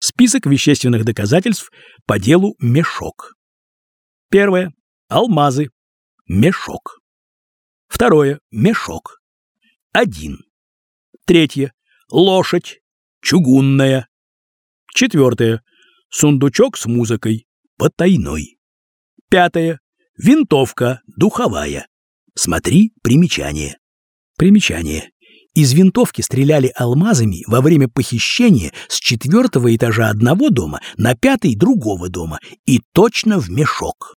Список вещественных доказательств по делу Мешок. Первое. Алмазы. Мешок. Второе. Мешок. Один. Третье. Лошадь. Чугунная. Четвертое. Сундучок с музыкой. Потайной. Пятое. Винтовка духовая. Смотри примечание. Примечание. Из винтовки стреляли алмазами во время похищения с четвертого этажа одного дома на пятый другого дома и точно в мешок.